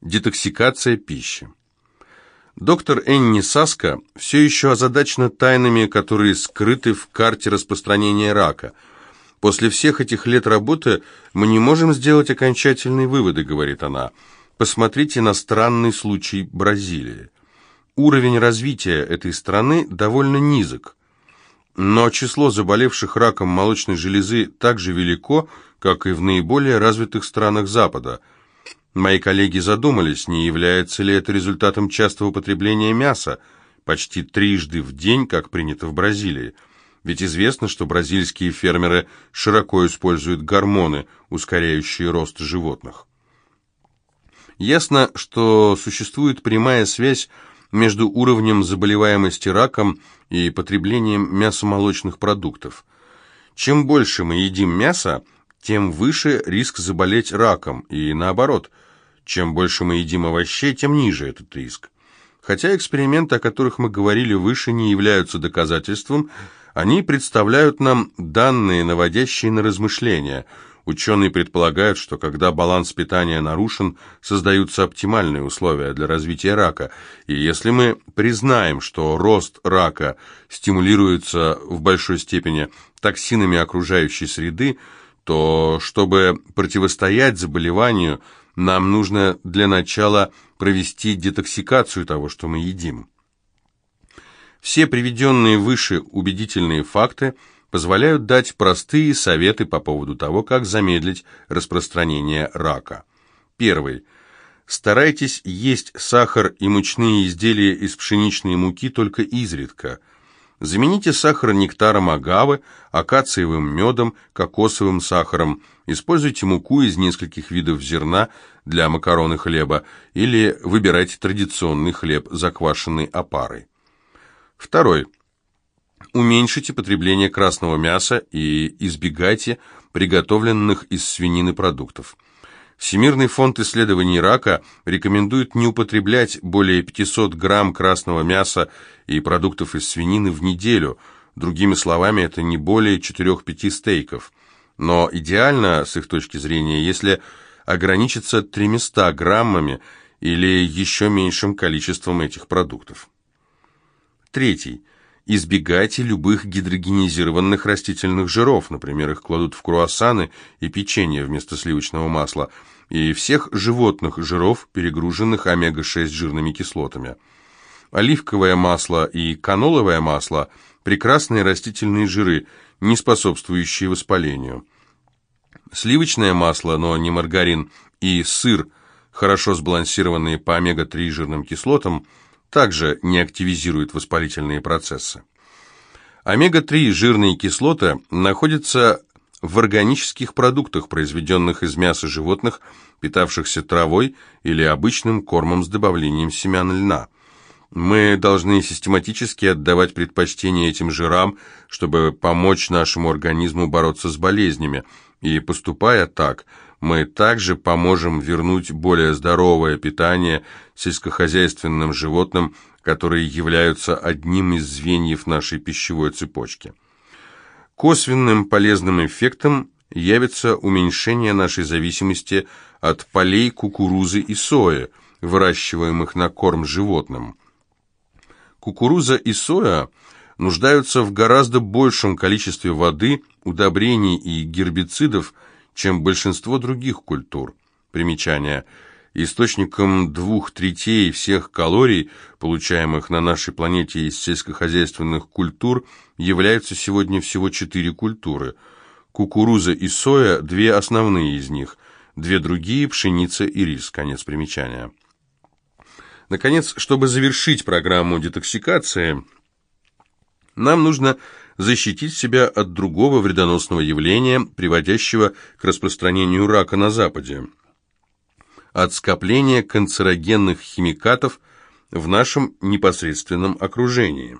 Детоксикация пищи. Доктор Энни Саска все еще озадачена тайнами, которые скрыты в карте распространения рака. После всех этих лет работы мы не можем сделать окончательные выводы, говорит она. Посмотрите на странный случай Бразилии. Уровень развития этой страны довольно низок. Но число заболевших раком молочной железы так же велико, как и в наиболее развитых странах Запада – Мои коллеги задумались, не является ли это результатом частого употребления мяса, почти трижды в день, как принято в Бразилии. Ведь известно, что бразильские фермеры широко используют гормоны, ускоряющие рост животных. Ясно, что существует прямая связь между уровнем заболеваемости раком и потреблением мясомолочных продуктов. Чем больше мы едим мяса, тем выше риск заболеть раком, и наоборот – чем больше мы едим овощей, тем ниже этот риск. Хотя эксперименты, о которых мы говорили выше, не являются доказательством, они представляют нам данные, наводящие на размышления. Ученые предполагают, что когда баланс питания нарушен, создаются оптимальные условия для развития рака. И если мы признаем, что рост рака стимулируется в большой степени токсинами окружающей среды, то чтобы противостоять заболеванию, нам нужно для начала провести детоксикацию того, что мы едим. Все приведенные выше убедительные факты позволяют дать простые советы по поводу того, как замедлить распространение рака. Первый. Старайтесь есть сахар и мучные изделия из пшеничной муки только изредка – Замените сахар нектаром агавы, акациевым медом, кокосовым сахаром. Используйте муку из нескольких видов зерна для макарон и хлеба или выбирайте традиционный хлеб, заквашенный опарой. Второй. Уменьшите потребление красного мяса и избегайте приготовленных из свинины продуктов. Всемирный фонд исследований рака рекомендует не употреблять более 500 грамм красного мяса и продуктов из свинины в неделю. Другими словами, это не более 4-5 стейков. Но идеально, с их точки зрения, если ограничиться 300 граммами или еще меньшим количеством этих продуктов. Третий. Избегайте любых гидрогенизированных растительных жиров, например, их кладут в круассаны и печенье вместо сливочного масла, и всех животных жиров, перегруженных омега-6 жирными кислотами. Оливковое масло и каноловое масло – прекрасные растительные жиры, не способствующие воспалению. Сливочное масло, но не маргарин, и сыр, хорошо сбалансированные по омега-3 жирным кислотам – также не активизирует воспалительные процессы. Омега-3 жирные кислоты находятся в органических продуктах, произведенных из мяса животных, питавшихся травой или обычным кормом с добавлением семян льна. Мы должны систематически отдавать предпочтение этим жирам, чтобы помочь нашему организму бороться с болезнями, и поступая так – мы также поможем вернуть более здоровое питание сельскохозяйственным животным, которые являются одним из звеньев нашей пищевой цепочки. Косвенным полезным эффектом явится уменьшение нашей зависимости от полей кукурузы и сои, выращиваемых на корм животным. Кукуруза и соя нуждаются в гораздо большем количестве воды, удобрений и гербицидов, чем большинство других культур. Примечание. Источником двух третей всех калорий, получаемых на нашей планете из сельскохозяйственных культур, являются сегодня всего четыре культуры. Кукуруза и соя – две основные из них, две другие – пшеница и рис. Конец примечания. Наконец, чтобы завершить программу детоксикации, нам нужно защитить себя от другого вредоносного явления, приводящего к распространению рака на Западе, от скопления канцерогенных химикатов в нашем непосредственном окружении.